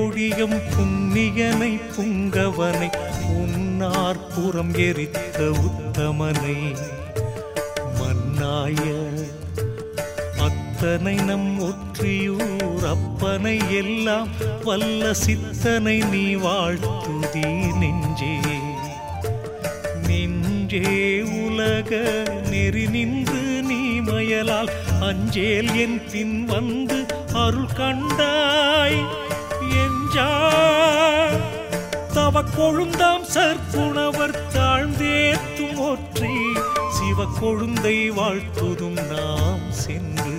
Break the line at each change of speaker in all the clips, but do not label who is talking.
கொடியம் புண்ணியனை புங்கவனை உன்னார் புறம் எரித்த உத்தமனை. மன்னாய அத்தனை நம் ஒற்றியூர் அப்பனை எல்லாம் வல்ல சித்தனை நீ வாழ்த்துதி நெஞ்சே. நெஞ்சே உலக நெறி நின்று நீ மயலால் அஞ்சேல் என் பின் வந்து அருள் கண்டாய். சிவக்கொழுந்தாம் கொழுந்தாம் சற்புணவர் தாழ்ந்தேத்தும் ஒற்றி சிவ கொழுந்தை வாழ்த்துதும் நாம் சென்று.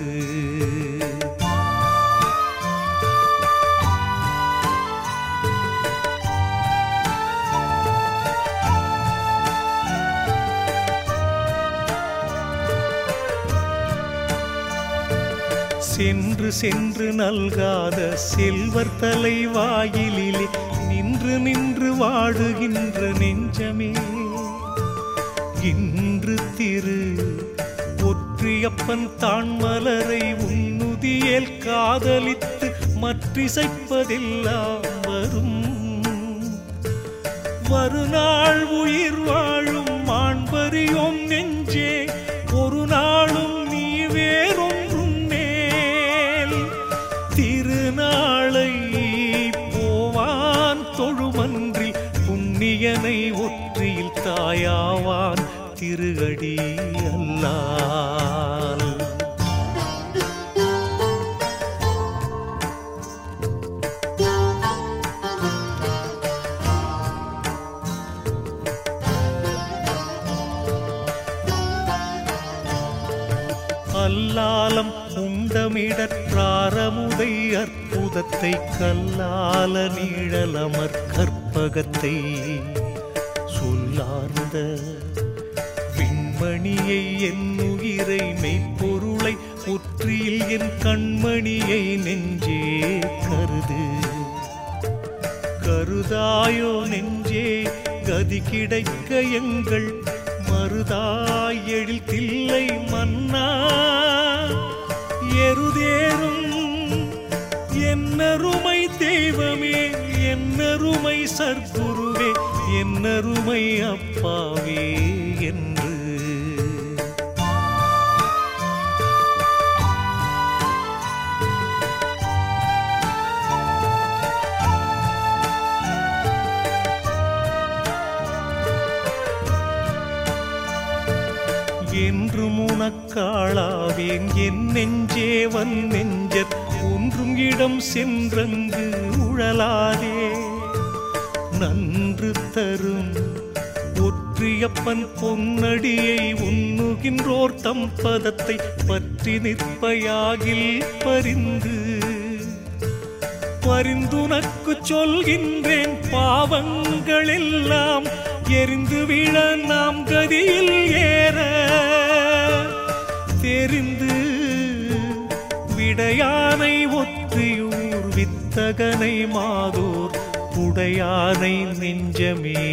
சென்று சென்று நல்காத செல்வர் தலைவாயிலில் நின்று நின்று வாடுகின்ற நெஞ்சமே. இன்று திரு ஒற்றியப்பன் தான் மலரை உன்னுதியேல் காதலித்து மற்றிசைப்பதெல்லாம் வரும். வருநாள் உயிர் வாழும் மாண்பறியோம் கற்பகத்தை கல்லால நீழலமர் கற்பகத்தை சொல்லார்ந்த விண்மணியை என் உயிரை மெய்ப்பொருளை ஒற்றியில் என் கண்மணியை நெஞ்சே கருது. கருதாயோ நெஞ்சே கதி கிடைக்க எங்கள் மருதாய் எழில் தில்லை மன்னா. எருதேறும் என்னருமை தெய்வமே என்னருமை சர்க்குருவே என்னருமை அப்பாவே என்ன உனக்காளாவேன். என் நெஞ்சே வன் நெஞ்சத் ஒன்றும் இடம் சென்றங்கு உழலாதே. நன்று தரும் ஒற்றியப்பன் பொன்னடியை உண்ணுகின்றோர் தம் பதத்தை பற்றி நிற்பயாகில் பரிந்து. பரிந்துனக்கு சொல்கின்றேன் பாவங்கள் எல்லாம் எரிந்து விழ நாம் கதியில் ஏற. தெரிந்து விடையானை ஒத்தியூர் வித்தகனை மாதூர் உடையானை நெஞ்சமே.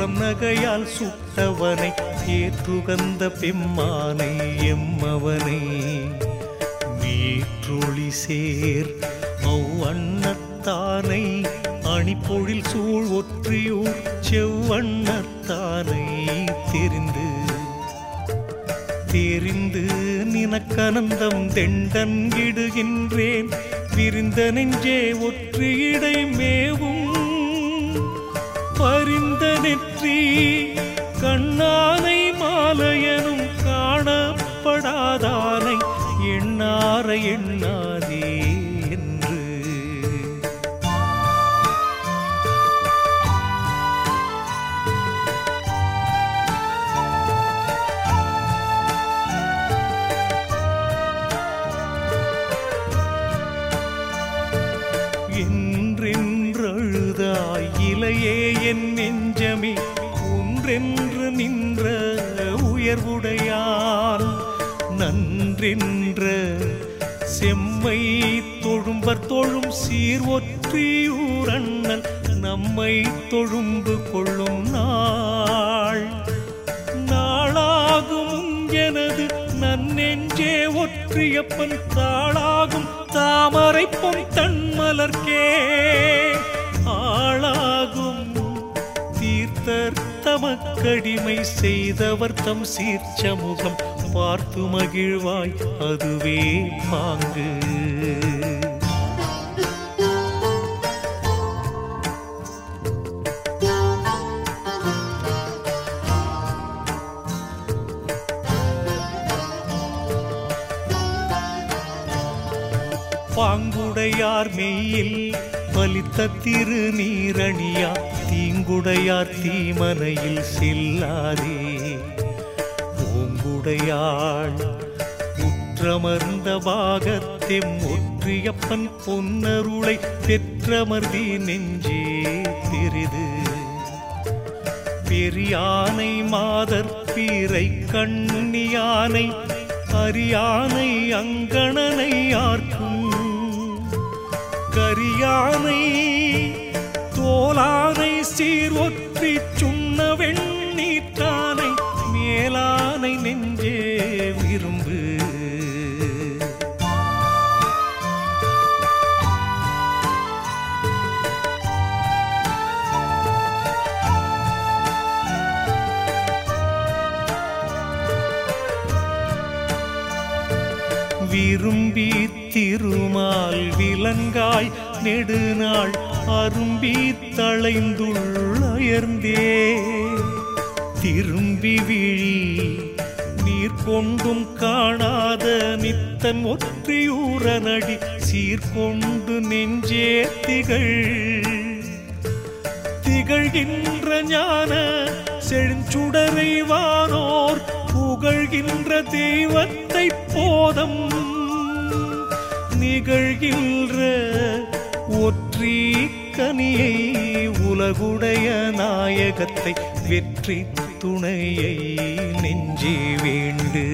புறம் நகையால் சுட்டவனை ஏற்றுகந்த பெம்மானை எம்மவனை. மீற்றொளி சேர் அவ்வண்ணத்தானை அணிப்பொழில் சூழ் ஒற்றியூர் செவ்வண்ணத்தானை தெரிந்து. தெரிந்து நினக்கனந்தம் தெண்டன் இடுகின்றேன் விரிந்த நெஞ்சே ஒற்றியிடை மேவும் பரிந்த நெற்றி கண்ணானை மாலையனும் காணப்படாதானை எண்ணார எண்ணார். ஒன்றென்று நின்ற உயர்வுடையார் நன்றென்ற செம்மை தொழும்பர் தொழும் சீர் ஒற்றியூரண்ணல் நம்மை தொழும்பு கொள்ளும் நாள். நாளாகும் எனது நன்னெஞ்சே ஒற்றியப்பன் தாளாகும் தாமரைப்பும் தன்மலர்க்கே. ஆளாகும் தமக்கடிமை செய்தவர் தம் சீர்ச்சமுகம். பார்த்து மகிழ்வாய் அதுவே பாங்கு. பாங்குடையார் மெய்யில் பலித்த திருநீரணியா தீங்குடையார் தீமனையில் செல்லாதே. ஓங்குடையாள் உற்றமர்ந்த பாகத்தெம் ஒற்றியப்பன் பொன்னருளை பெற்றமர்தி நெஞ்சே பெரிது பெரியானை மாதர் பீரை கண்ணியானை அரியானை அங்கணனை ஆர்க்கும். கரியானை கோலானை சீர் ஒற்றி சுண்ண வெண்ணீற்றானை மேலானை நெஞ்சே விரும்பு. விரும்பி திருமால் விலங்காய் நெடுநாள் அரும்பி தளைந்துள்ளயர்ந்தே திரும்பி விழி நீர் கொண்டும் காணாத நித்தன் ஒற்றியூரனடி சீர்கொண்டு நெஞ்சே திகழ். திகழ்கின்ற ஞான செழுஞ்சுடரை வானோர் புகழ்கின்ற தெய்வத்தை போதம். நிகழ்கின்ற ஒற்றி கனியை உலகுடைய நாயகத்தை வெற்றி துணையை நெஞ்சி வேண்டு.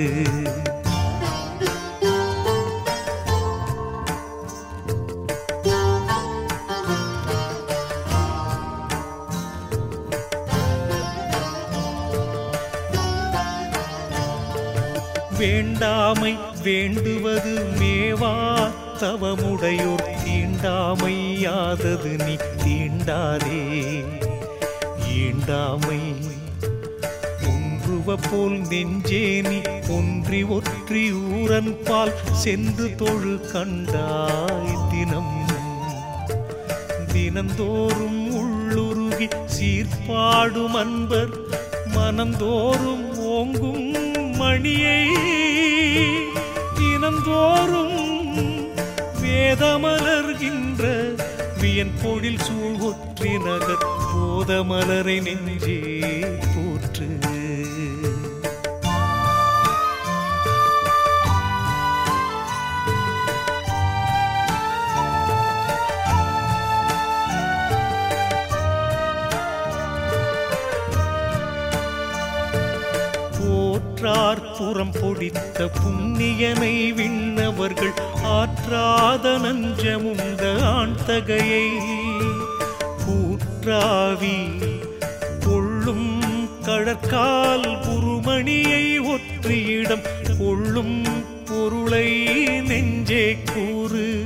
வேண்டாமை வேண்டுவது மேவா தவமுடையோர் தீண்டாமை யாதது நீ தீண்டாதே. ஈண்டாமை ஒன்றுவ போல் நெஞ்சே நீ ஒன்றி ஒற்றி ஊரன் பால் சென்று தொழு கண்டாய் தினம். தினந்தோறும் உள்ளுருகி சீர்பாடும் அன்பர் மனந்தோறும் ஓங்கும் மணியை. தினந்தோறும் சேதமலர்கின்ற வியன் பொழில் சூழ் ஒற்றி நகர் போதமலரை நெஞ்சே போற்று. போற்றார் புறம் பொடித்த புண்ணியனை விண்ணவர்கள் ஆற்றாத நஞ்சமுந்த ஆண்தகையை கூற்றாவி கொள்ளும் கடற்கால் குருமணியை ஒற்றியிடம் கொள்ளும் பொருளை நெஞ்சே கூறு.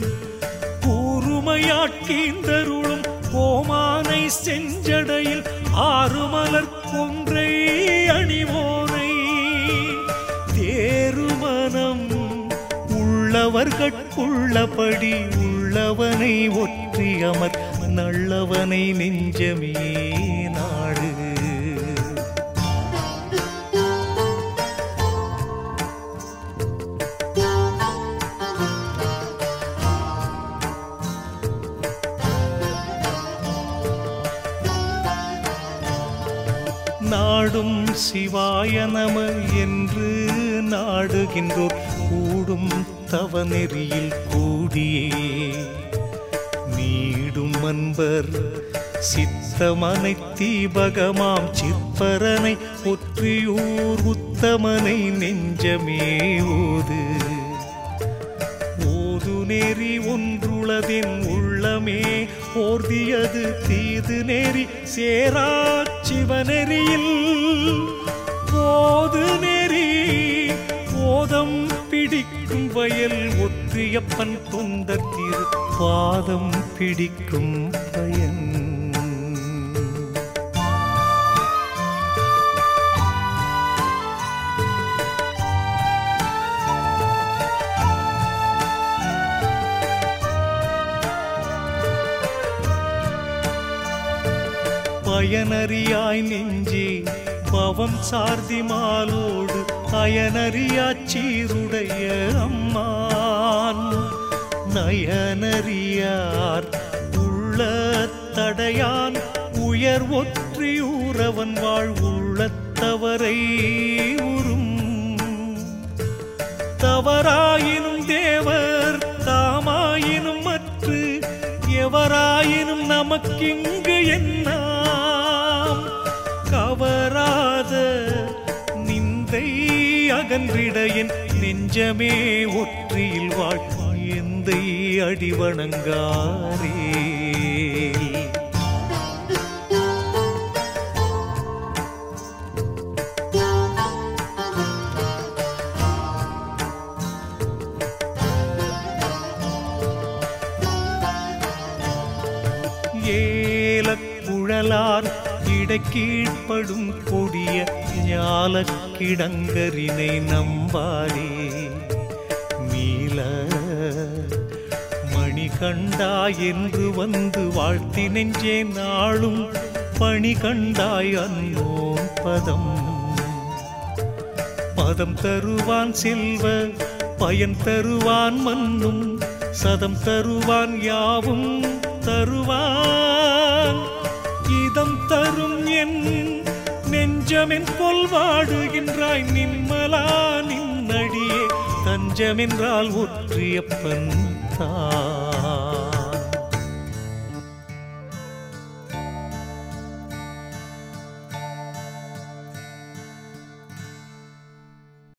கூறுமையாட்கீந்தருளும் கோமானை செஞ்சடையில் ஆறுமலர் அவர்கட்குள்ளபடி உள்ளவனை ஒற்றி அமர் நல்லவனை நெஞ்சமே நாடு. நாடும் சிவாய நம என்று நாடுகின்றோர் கூடும் தவ நெறியில் கூடியே. நீடும் அன்பர் சித்தமனை தீபகமாம் சிற்பரனை ஒற்றியூர் உத்தமனை நெஞ்சமே ஓது ஓது நெறி ஒன்றுளதின் உள்ளமே. ஓர்தியது தீது நெறி சேரா சிவநெறியில் ஓது நெறி ஓதம் பிடிக்கும் வயல் ஒத்தியப்பன் தொந்தத்திரு பாதம் பிடிக்கும் பயன். பயனறியாய் நெஞ்சி பவம் சார்தி மாலோடு அயனறியாச் சீருடைய அம்மான். நயனறியார் உள்ள தடையான் உயர் ஒற்றியூரவன் வாழ் உள்ளத்தவரை உறும். தவறாயினும் தேவர் தாமாயினும் மற்று எவராயினும் நமக்கிங்கு என்ன அகன்றிட என் நெஞ்சமே ஒற்றியில் வாழ். எந்தை அடிவணங்காரே. ஏலக்குழலார் இடக்கீழ்படும் கொடிய ஞாலக் கிடங்கரினை நம்பாரே மீள மணி கண்டாய் என்று வந்து வாழ்த்தி நெஞ்சே நாளும் பணி கண்டாய் அன்னோன் பதம். பதம் தருவான் செல்வ பயன் தருவான் மன்னும் சதம் தருவான் யாவும் தருவான். இதம் தரும் என் நெஞ்சமென் கொல்வாடுகின்றாய் நிம்மலா நின்னடியே தஞ்சமென்றால் ஒற்றியப்பன் தான்